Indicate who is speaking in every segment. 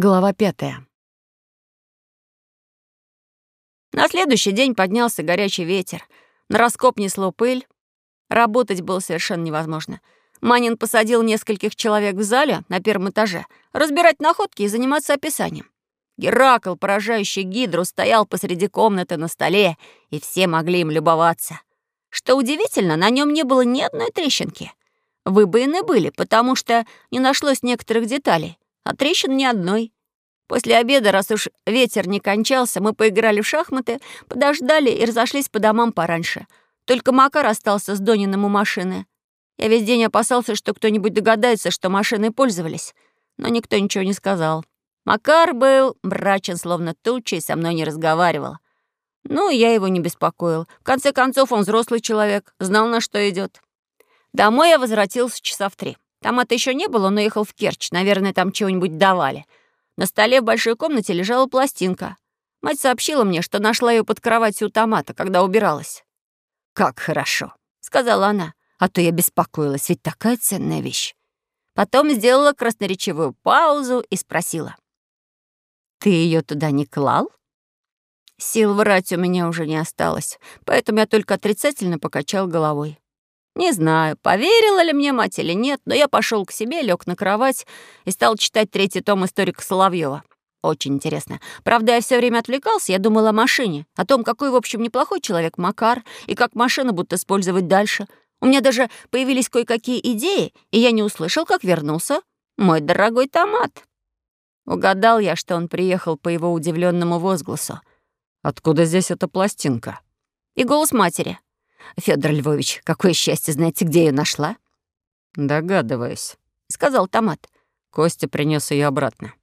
Speaker 1: Глава пятая. На следующий день поднялся горячий ветер. На раскоп несло пыль. Работать было совершенно невозможно. Манин посадил нескольких человек в зале на первом этаже разбирать находки и заниматься описанием. Геракл, поражающий гидру, стоял посреди комнаты на столе, и все могли им любоваться. Что удивительно, на нем не было ни одной трещинки. Выбоины были, потому что не нашлось некоторых деталей, а трещин ни одной. После обеда, раз уж ветер не кончался, мы поиграли в шахматы, подождали и разошлись по домам пораньше. Только Макар остался с Дониным у машины. Я весь день опасался, что кто-нибудь догадается, что машиной пользовались, но никто ничего не сказал. Макар был мрачен, словно туча, и со мной не разговаривал. Ну, я его не беспокоил. В конце концов, он взрослый человек, знал, на что идет. Домой я возвратился часа в три. Там это еще не было, он уехал в Керчь. Наверное, там чего-нибудь давали. На столе в большой комнате лежала пластинка. Мать сообщила мне, что нашла ее под кроватью у томата, когда убиралась. «Как хорошо», — сказала она, «а то я беспокоилась, ведь такая ценная вещь». Потом сделала красноречивую паузу и спросила. «Ты ее туда не клал?» Сил врать у меня уже не осталось, поэтому я только отрицательно покачал головой. Не знаю, поверила ли мне мать или нет, но я пошел к себе, лег на кровать и стал читать третий том историка Соловьева. Очень интересно. Правда, я все время отвлекался, я думала о машине, о том, какой, в общем, неплохой человек Макар, и как машину будут использовать дальше. У меня даже появились кое-какие идеи, и я не услышал, как вернулся мой дорогой томат. Угадал я, что он приехал по его удивленному возгласу.
Speaker 2: «Откуда здесь эта пластинка?»
Speaker 1: И голос матери. Федор Львович, какое счастье, знаете, где я нашла?»
Speaker 2: «Догадываюсь», —
Speaker 1: сказал Томат.
Speaker 2: Костя принес ее обратно.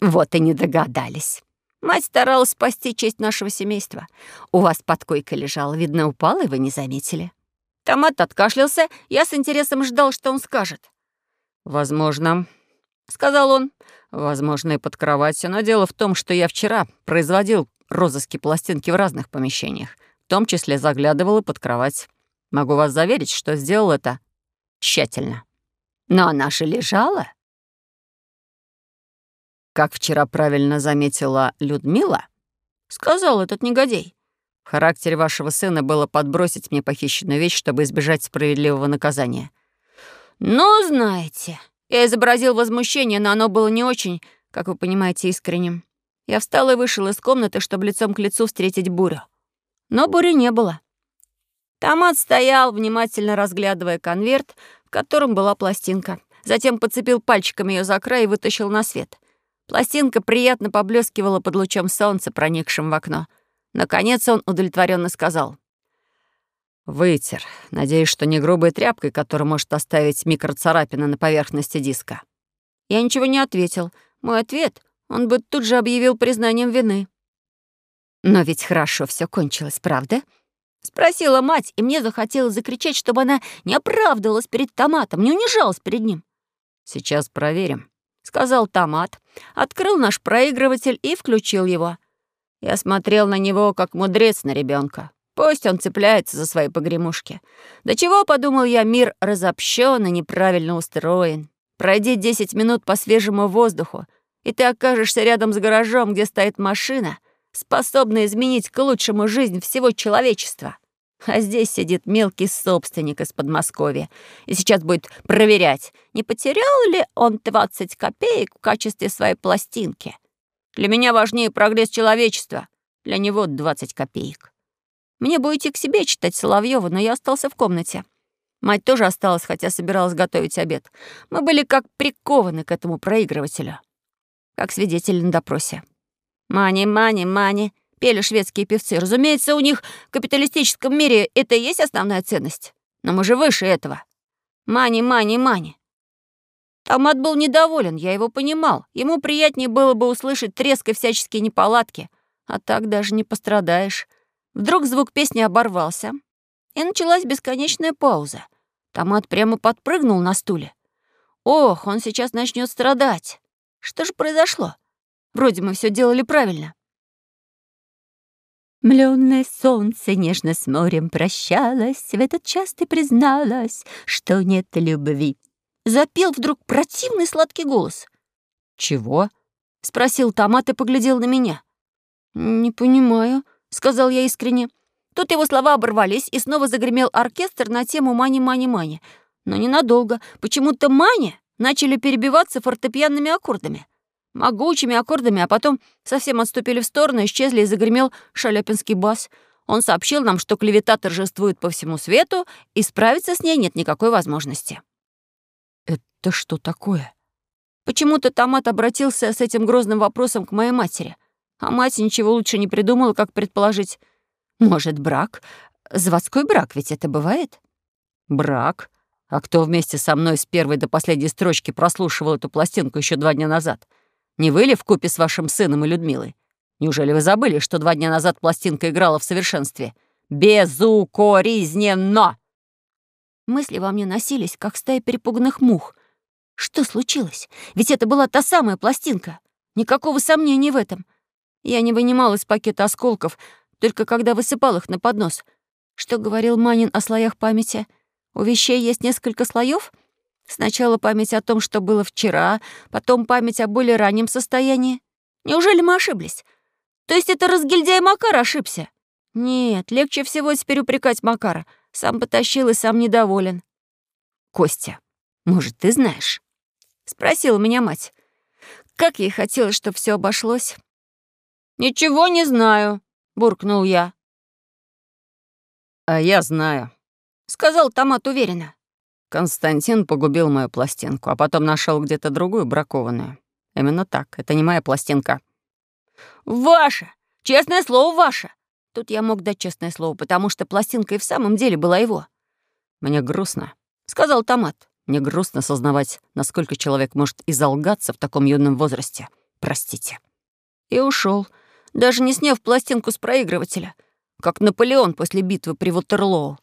Speaker 1: «Вот и не догадались. Мать старалась спасти честь нашего семейства. У вас под койкой лежала, видно, упала, и вы не заметили». Томат откашлялся, я с интересом ждал, что он скажет.
Speaker 2: «Возможно», — сказал он, — «возможно, и под кроватью, но дело в том, что я вчера производил розыски пластинки в разных помещениях том числе заглядывала под кровать. Могу вас заверить, что сделал это тщательно.
Speaker 1: Но она же лежала.
Speaker 2: Как вчера правильно заметила Людмила, сказал этот негодей. В характере вашего сына было подбросить мне похищенную вещь, чтобы избежать справедливого наказания.
Speaker 1: Ну, знаете, я изобразил возмущение, но оно было не очень, как вы понимаете, искренним. Я встал и вышел из комнаты, чтобы лицом к лицу встретить бурю. Но бури не было. Томат стоял, внимательно разглядывая конверт, в котором была пластинка. Затем подцепил пальчиками ее за край и вытащил на свет. Пластинка приятно поблескивала под лучом солнца, проникшим в окно. Наконец он удовлетворенно сказал.
Speaker 2: «Вытер. Надеюсь, что не грубой тряпкой, которая может оставить микроцарапины на поверхности диска».
Speaker 1: Я ничего не ответил. Мой ответ он бы тут же объявил признанием вины. «Но ведь хорошо все кончилось, правда?» Спросила мать, и мне захотелось закричать, чтобы она не оправдывалась перед томатом, не унижалась перед ним.
Speaker 2: «Сейчас проверим», —
Speaker 1: сказал томат, открыл наш проигрыватель и включил его. Я смотрел на него, как мудрец на ребенка. Пусть он цепляется за свои погремушки. До чего, подумал я, мир разобщен и неправильно устроен. Пройди 10 минут по свежему воздуху, и ты окажешься рядом с гаражом, где стоит машина, способна изменить к лучшему жизнь всего человечества. А здесь сидит мелкий собственник из Подмосковья и сейчас будет проверять, не потерял ли он 20 копеек в качестве своей пластинки. Для меня важнее прогресс человечества, для него 20 копеек. Мне бы уйти к себе читать Соловьева, но я остался в комнате. Мать тоже осталась, хотя собиралась готовить обед. Мы были как прикованы к этому проигрывателю, как свидетели на допросе. «Мани, мани, мани», — пели шведские певцы. Разумеется, у них в капиталистическом мире это и есть основная ценность. Но мы же выше этого. Мани, мани, мани. Томат был недоволен, я его понимал. Ему приятнее было бы услышать треск и всяческие неполадки. А так даже не пострадаешь. Вдруг звук песни оборвался, и началась бесконечная пауза. Томат прямо подпрыгнул на стуле. Ох, он сейчас начнет страдать. Что же произошло? Вроде мы все делали правильно. Млёное солнце нежно с морем прощалось, В этот час ты призналась, что нет любви. Запел вдруг противный сладкий голос.
Speaker 2: «Чего?»
Speaker 1: — спросил Томат и поглядел на меня. «Не понимаю», — сказал я искренне. Тут его слова оборвались, и снова загремел оркестр на тему «Мани-мани-мани». Но ненадолго. Почему-то «Мани» начали перебиваться фортепианными аккордами. Могучими аккордами, а потом совсем отступили в сторону, исчезли и загремел шаляпинский бас. Он сообщил нам, что клевета торжествует по всему свету, и справиться с ней нет никакой возможности.
Speaker 2: «Это что такое?»
Speaker 1: Почему-то Томат обратился с этим грозным вопросом к моей матери, а мать ничего лучше не придумала, как предположить. Может, брак? Заводской брак ведь это бывает?
Speaker 2: Брак? А кто вместе со мной с первой до последней строчки прослушивал эту пластинку еще два дня назад? Не вы ли вкупе с вашим сыном и Людмилой? Неужели вы забыли, что два дня назад пластинка играла в совершенстве? Безукоризненно!
Speaker 1: Мысли во мне носились, как стая перепуганных мух. Что случилось? Ведь это была та самая пластинка. Никакого сомнения в этом. Я не вынимал из пакета осколков, только когда высыпал их на поднос. Что говорил Манин о слоях памяти? У вещей есть несколько слоев? Сначала память о том, что было вчера, потом память о более раннем состоянии. Неужели мы ошиблись? То есть это разгильдяй Макар ошибся? Нет, легче всего теперь упрекать Макара. Сам потащил и сам недоволен. «Костя, может, ты знаешь?» — спросила меня мать. Как ей хотелось, чтобы все обошлось. «Ничего не знаю», буркнул я.
Speaker 2: «А я знаю», —
Speaker 1: сказал Томат уверенно.
Speaker 2: Константин погубил мою пластинку, а потом нашел где-то другую бракованную. Именно так. Это не моя пластинка.
Speaker 1: «Ваша! Честное слово, ваша!» Тут я мог дать честное слово, потому что пластинка и в самом деле была его.
Speaker 2: «Мне грустно», —
Speaker 1: сказал Томат.
Speaker 2: «Мне грустно сознавать, насколько человек может изолгаться в таком юном возрасте. Простите».
Speaker 1: И ушел даже не сняв пластинку с проигрывателя, как Наполеон после битвы при Ватерлоу.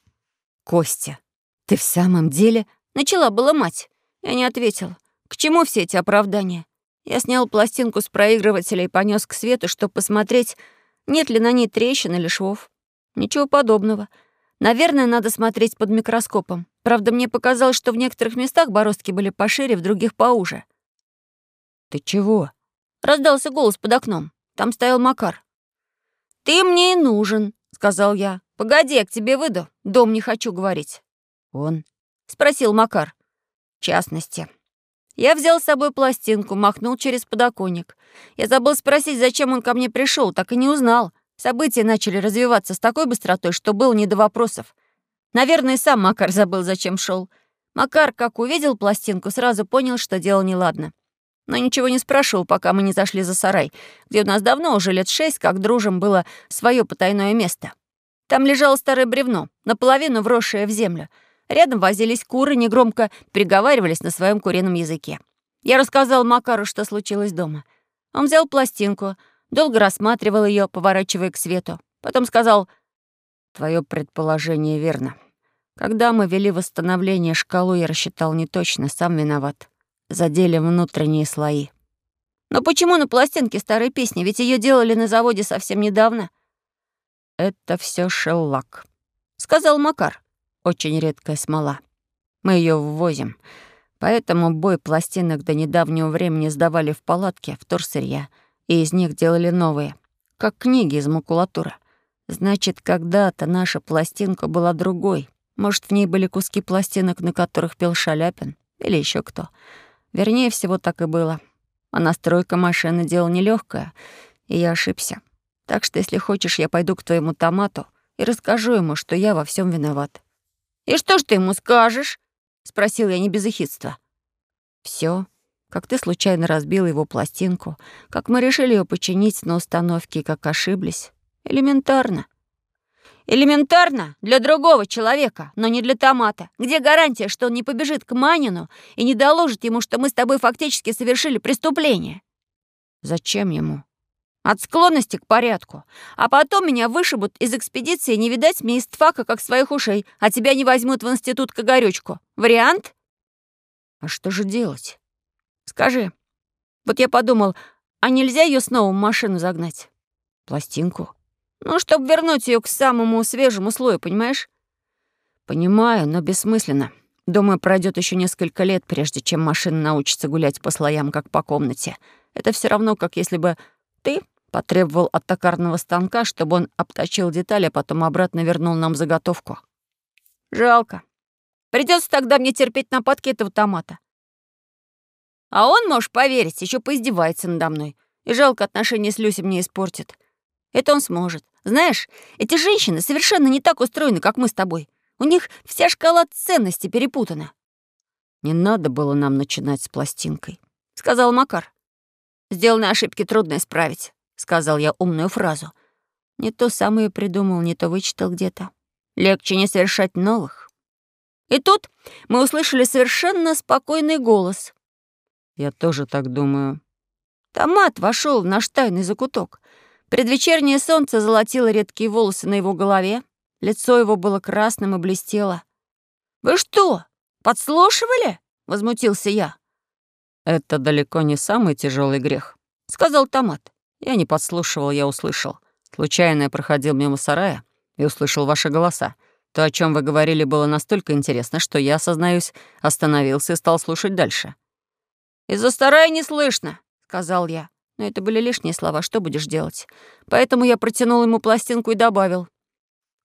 Speaker 1: «Костя, ты в самом деле...» — начала была мать. Я не ответила. К чему все эти оправдания? Я снял пластинку с проигрывателя и понес к свету, чтобы посмотреть, нет ли на ней трещин или швов. Ничего подобного. Наверное, надо смотреть под микроскопом. Правда, мне показалось, что в некоторых местах бороздки были пошире, в других поуже.
Speaker 2: «Ты чего?»
Speaker 1: — раздался голос под окном. Там стоял Макар. «Ты мне и нужен», — сказал я. «Погоди, я к тебе выйду. Дом не хочу говорить».
Speaker 2: «Он?»
Speaker 1: — спросил Макар. «В частности». Я взял с собой пластинку, махнул через подоконник. Я забыл спросить, зачем он ко мне пришел, так и не узнал. События начали развиваться с такой быстротой, что было не до вопросов. Наверное, сам Макар забыл, зачем шел. Макар, как увидел пластинку, сразу понял, что дело неладно но ничего не спрашивал, пока мы не зашли за сарай, где у нас давно, уже лет шесть, как дружим, было свое потайное место. Там лежало старое бревно, наполовину вросшее в землю. Рядом возились куры, негромко приговаривались на своем курином языке. Я рассказал Макару, что случилось дома. Он взял пластинку, долго рассматривал ее, поворачивая к свету. Потом сказал, «Твое предположение верно. Когда мы вели восстановление, шкалу я рассчитал не точно, сам виноват задели внутренние слои. Но почему на пластинке старой песни? Ведь ее делали на заводе совсем недавно.
Speaker 2: Это все шеллак, сказал Макар. Очень редкая смола. Мы ее ввозим. Поэтому бой пластинок до недавнего времени сдавали в палатке, в торсырья, и из них делали новые, как книги из макулатуры. Значит, когда-то наша пластинка была другой. Может, в ней были куски пластинок, на которых пел Шаляпин или еще кто. Вернее всего, так и было. А настройка машины — дело нелегкое, и я ошибся. Так что, если хочешь, я пойду к твоему томату и расскажу ему, что я во всем виноват».
Speaker 1: «И что ж ты ему скажешь?» — спросил я не без эхидства.
Speaker 2: Все, как ты случайно разбил его пластинку, как мы решили ее починить на установке и как ошиблись. Элементарно.
Speaker 1: Элементарно для другого человека, но не для томата. Где гарантия, что он не побежит к Манину и не доложит ему, что мы с тобой фактически совершили преступление?
Speaker 2: Зачем ему?
Speaker 1: От склонности к порядку. А потом меня вышибут из экспедиции, не видать мне из тфака, как своих ушей, а тебя не возьмут в институт Кагорючку. Вариант?
Speaker 2: А что же делать?
Speaker 1: Скажи. Вот я подумал, а нельзя ее снова в машину загнать?
Speaker 2: Пластинку?
Speaker 1: Ну, чтобы вернуть ее к самому свежему слою, понимаешь?
Speaker 2: Понимаю, но бессмысленно. Думаю, пройдет еще несколько лет, прежде чем машина научится гулять по слоям, как по комнате.
Speaker 1: Это все равно, как если бы ты потребовал от токарного станка, чтобы он обточил детали, а потом обратно вернул нам заготовку. Жалко. Придется тогда мне терпеть нападки этого томата. А он, можешь поверить, еще поиздевается надо мной. И жалко отношения с Люси мне испортит. Это он сможет. Знаешь, эти женщины совершенно не так устроены, как мы с тобой. У них вся шкала ценностей перепутана. «Не надо было нам начинать с пластинкой», — сказал Макар. «Сделанные ошибки трудно исправить», — сказал я умную фразу. Не то сам ее придумал, не то вычитал где-то. Легче не совершать новых. И тут мы услышали совершенно спокойный голос.
Speaker 2: «Я тоже так думаю».
Speaker 1: Томат вошел в наш тайный закуток. Предвечернее солнце золотило редкие волосы на его голове. Лицо его было красным и блестело. «Вы что, подслушивали?» — возмутился я.
Speaker 2: «Это далеко не самый тяжелый грех», — сказал Томат. «Я не подслушивал, я услышал. Случайно я проходил мимо сарая и услышал ваши голоса. То, о чем вы говорили, было настолько интересно, что я, осознаюсь, остановился и стал слушать дальше.
Speaker 1: «Из-за сарая не слышно», — сказал я. Но это были лишние слова, что будешь делать? Поэтому я протянул ему пластинку и добавил.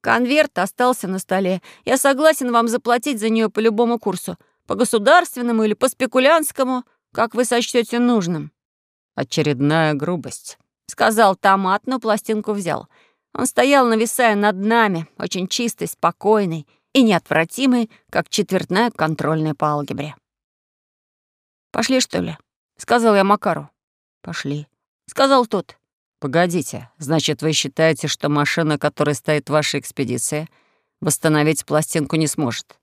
Speaker 1: Конверт остался на столе. Я согласен вам заплатить за нее по любому курсу. По государственному или по спекулянскому, как вы сочтете нужным.
Speaker 2: Очередная грубость,
Speaker 1: сказал Томат, но пластинку взял. Он стоял, нависая над нами, очень чистый, спокойный и неотвратимый, как четвертная контрольная по алгебре. «Пошли, что ли?» — сказал я Макару. «Пошли», — сказал тот.
Speaker 2: «Погодите, значит, вы считаете, что машина, которая стоит в вашей экспедиции, восстановить пластинку не сможет?»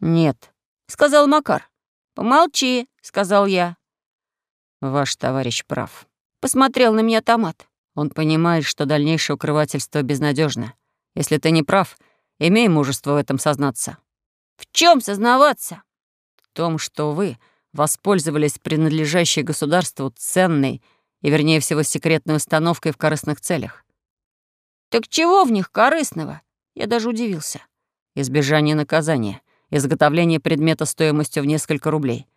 Speaker 1: «Нет», — сказал Макар. «Помолчи», — сказал я.
Speaker 2: «Ваш товарищ прав», —
Speaker 1: посмотрел на меня томат.
Speaker 2: «Он понимает, что дальнейшее укрывательство безнадежно. Если ты не прав, имей мужество в этом сознаться».
Speaker 1: «В чем сознаваться?»
Speaker 2: «В том, что вы воспользовались принадлежащей государству ценной и, вернее всего, секретной установкой в корыстных целях.
Speaker 1: «Так чего в них корыстного?» Я даже удивился.
Speaker 2: «Избежание наказания, изготовление предмета стоимостью в несколько рублей.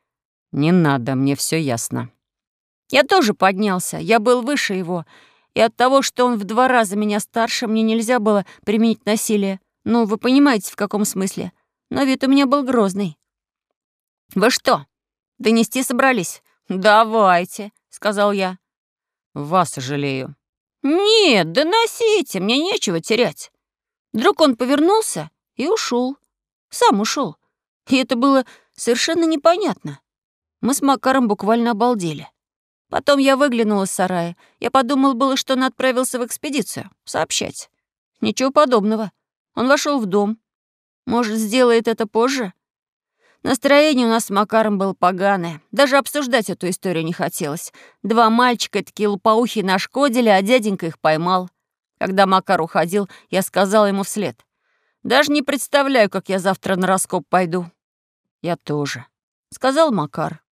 Speaker 2: Не надо, мне все ясно».
Speaker 1: Я тоже поднялся, я был выше его, и от того, что он в два раза меня старше, мне нельзя было применить насилие. Ну, вы понимаете, в каком смысле. Но вид у меня был грозный. «Вы что, Донести собрались? Давайте, сказал я.
Speaker 2: Вас жалею.
Speaker 1: Нет, доносите, мне нечего терять. Вдруг он повернулся и ушел. Сам ушел. И это было совершенно непонятно. Мы с Макаром буквально обалдели. Потом я выглянула из сарая. Я подумал было, что он отправился в экспедицию. Сообщать. Ничего подобного. Он вошел в дом. Может, сделает это позже? Настроение у нас с Макаром было поганое. Даже обсуждать эту историю не хотелось. Два мальчика такие лопоухи нашкодили, а дяденька их поймал. Когда Макар уходил, я сказал ему вслед. «Даже не представляю, как я завтра на раскоп пойду». «Я тоже», — сказал Макар.